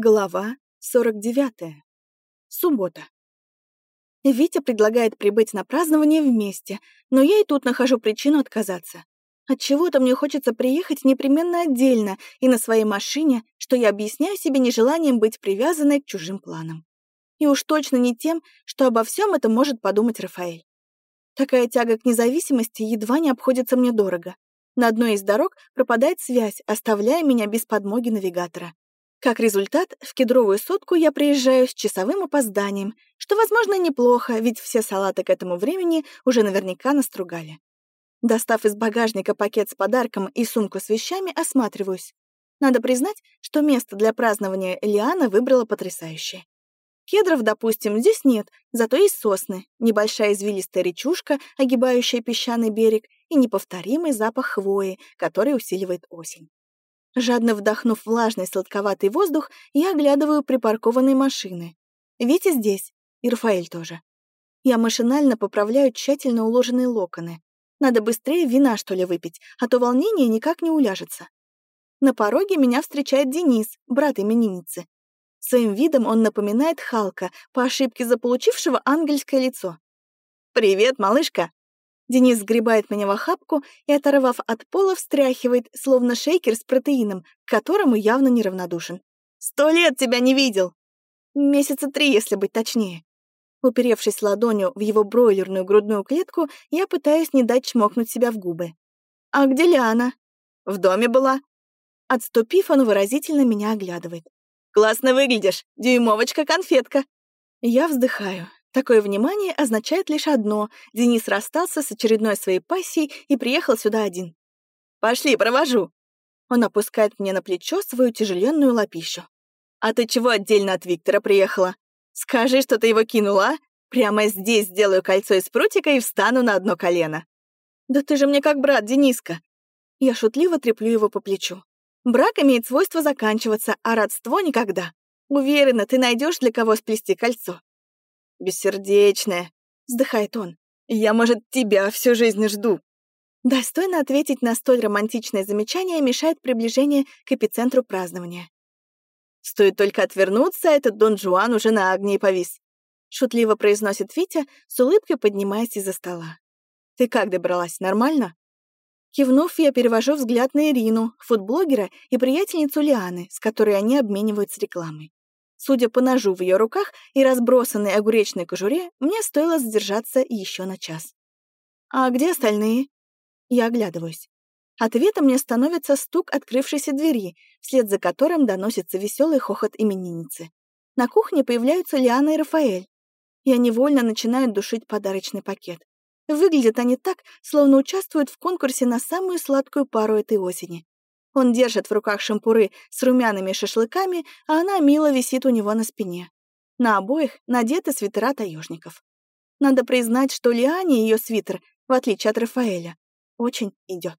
Глава 49. Суббота. Витя предлагает прибыть на празднование вместе, но я и тут нахожу причину отказаться. От чего то мне хочется приехать непременно отдельно и на своей машине, что я объясняю себе нежеланием быть привязанной к чужим планам. И уж точно не тем, что обо всем этом может подумать Рафаэль. Такая тяга к независимости едва не обходится мне дорого. На одной из дорог пропадает связь, оставляя меня без подмоги навигатора. Как результат, в кедровую сотку я приезжаю с часовым опозданием, что, возможно, неплохо, ведь все салаты к этому времени уже наверняка настругали. Достав из багажника пакет с подарком и сумку с вещами, осматриваюсь. Надо признать, что место для празднования Лиана выбрала потрясающее. Кедров, допустим, здесь нет, зато есть сосны, небольшая извилистая речушка, огибающая песчаный берег, и неповторимый запах хвои, который усиливает осень. Жадно вдохнув влажный сладковатый воздух, я оглядываю припаркованные машины. Витя здесь, и Рафаэль тоже. Я машинально поправляю тщательно уложенные локоны. Надо быстрее вина, что ли, выпить, а то волнение никак не уляжется. На пороге меня встречает Денис, брат именинницы. Своим видом он напоминает Халка, по ошибке заполучившего ангельское лицо. «Привет, малышка!» Денис сгребает меня в охапку и, оторвав от пола, встряхивает, словно шейкер с протеином, к которому явно неравнодушен. «Сто лет тебя не видел!» Месяца три, если быть точнее. Уперевшись ладонью в его бройлерную грудную клетку, я пытаюсь не дать чмокнуть себя в губы. «А где Лиана?» «В доме была». Отступив, он выразительно меня оглядывает. «Классно выглядишь, дюймовочка-конфетка». Я вздыхаю. Такое внимание означает лишь одно — Денис расстался с очередной своей пассией и приехал сюда один. «Пошли, провожу!» Он опускает мне на плечо свою тяжеленную лапищу. «А ты чего отдельно от Виктора приехала? Скажи, что ты его кинула, а? Прямо здесь сделаю кольцо из прутика и встану на одно колено». «Да ты же мне как брат, Дениска!» Я шутливо треплю его по плечу. «Брак имеет свойство заканчиваться, а родство — никогда. Уверена, ты найдешь для кого сплести кольцо. «Бессердечная», — вздыхает он. «Я, может, тебя всю жизнь жду». Достойно ответить на столь романтичное замечание мешает приближение к эпицентру празднования. «Стоит только отвернуться, этот Дон Жуан уже на огне повис», — шутливо произносит Витя, с улыбкой поднимаясь из-за стола. «Ты как добралась, нормально?» Кивнув, я перевожу взгляд на Ирину, фудблогера и приятельницу Лианы, с которой они обмениваются рекламой. Судя по ножу в ее руках и разбросанной огуречной кожуре, мне стоило задержаться еще на час. «А где остальные?» Я оглядываюсь. Ответом мне становится стук открывшейся двери, вслед за которым доносится веселый хохот именинницы. На кухне появляются Лиана и Рафаэль. Я невольно начинаю душить подарочный пакет. Выглядят они так, словно участвуют в конкурсе на самую сладкую пару этой осени. Он держит в руках шампуры с румяными шашлыками, а она мило висит у него на спине. На обоих надеты свитера таежников. Надо признать, что Лиане ее свитер, в отличие от Рафаэля, очень идет.